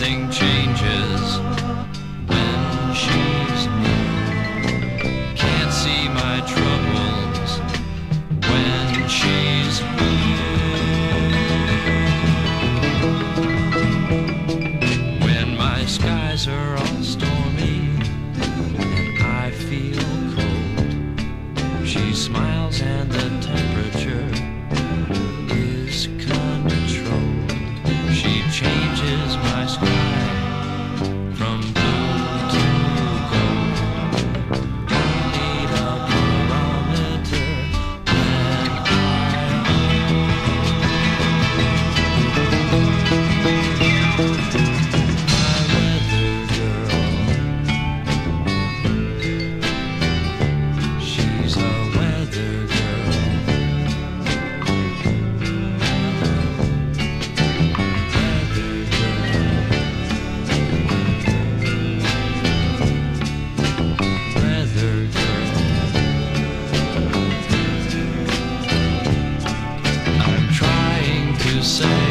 nothing say